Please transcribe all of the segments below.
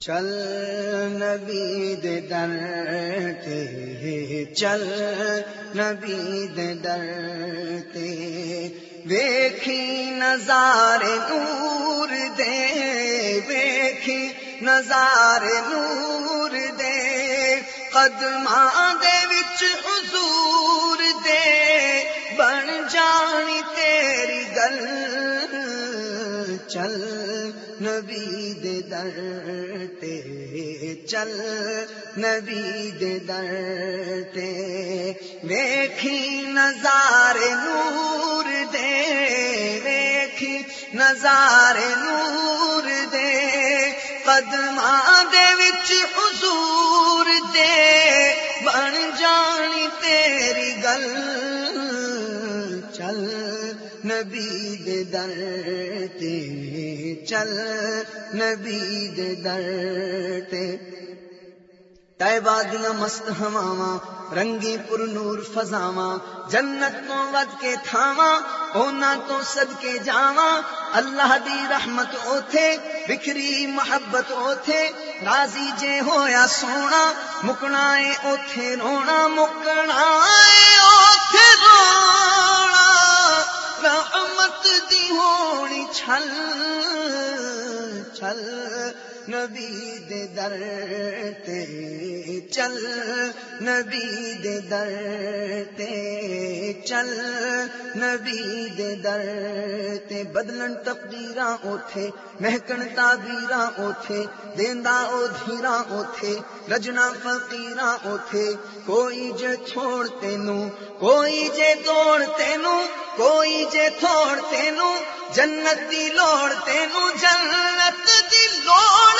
چل نبی در تے، چل نبی در تے۔ ویکھی نظار نور دے، ویکھی نظار نور دے۔ قدماں دے وچ حضور دے، بن جانی تیری گل چل نبی دے در تے چل نبی دے در تے ویکھی نظارے نور دے، ویکھی نظارے نور دے۔ قدماں دے وچ حضور دے، بن جانی تیری گل نبی در تے چل نبی دے در تے طیبہ مست ہواواں رنگی پر نور فضاواں۔ جنت تو ود کے تھاواں، اونا تو صدکے جاواں۔ اللہ دی رحمت اوتھے، بکھری محبت اوتھے۔ راضی جے ہویا سونا، مکنا اے اوتھے رونا، مکنا چھل نبی دے در تے چل نبی دے در تے چل نبی دے در تے بدلن تقدیراں اوتھے، مہکن تعبیراں اوتھے، دیندا او دھیراں اوتھے، رجنا فقیراں اوتھے، کوئی جے چھوڑ تینو، کوئی جے توڑ تینو، کوئی جے تھوڑ تینو، جنت دی لوڑ تینو، جنت دی لوڑ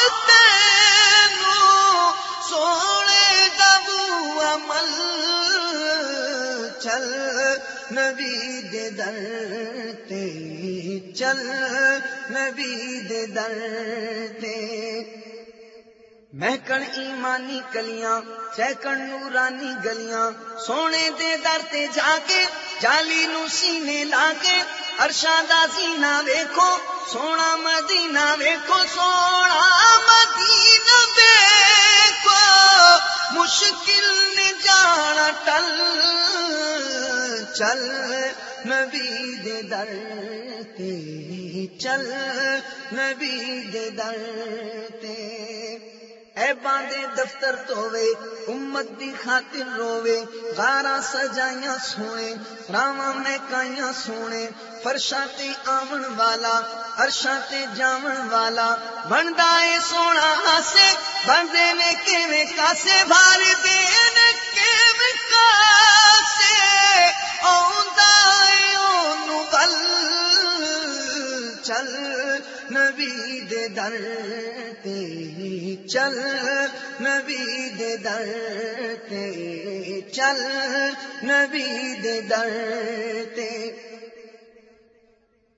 چل، نبی دے در تے چل، نبی دے در تے۔ مہکن ایمانی کلیاں چہکن نورانی گلیاں، سونے دے در تے جا کے، جالی نو سینے لا کے ارشاں دا سینہ ویکھو، سونا مدینہ ویکھو، سونا مدینہ ویکھو۔ مشکل نے جانا ٹل، چل۔ نبی دے در تے چل۔ نبی دے در تے اے باندے دفتر توے امت دی خاطر روے غارا سجائیاں سونے راواں میں کائیاں سونے فرشاں تے آون والا عرشاں تے جاون والا، بندا اے سونا ہاسے بندے نے کیویں کاسے بھار دے نبی در تے چل نبی در تے چل نبی در تے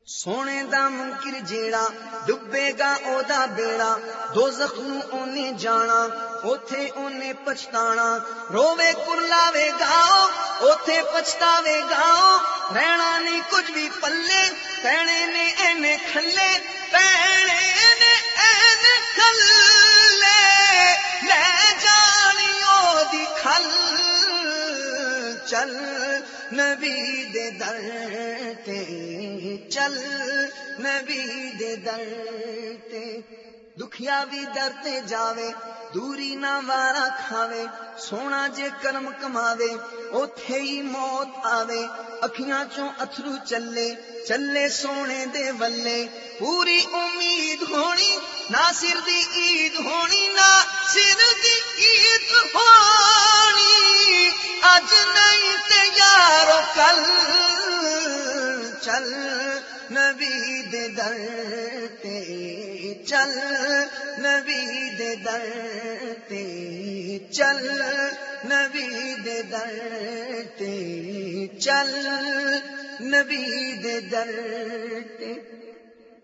سونے دا منکر جیڑا، ڈبے گا او دا بیڑا دو زخم اونے جانا، اوتھے اونے پچھتانا روے کرلاوے گاؤ اوتھے پچھتاوے گاؤ رہنا نہیں کچھ بھی پلے پینے نے اینے کھلے۔ لے جانی چل نبی دے در تے چل، نبی دے در تے دکھیا بھی در تے جاوے، دوری نہ وارا کھاوے، سونا جے کرم کماوے، اوتھے ہی موت آوے، اکھیاں چوں اتھرو چلے چلے سونے دے ولے، پوری امید ہونی، نہ سر دی عید ہونی، نہ سر دی عید ہونی، اج کل چل نبی دے در تے چل نبی دے در تے چل نبی دے در تے چل نبی دے در تے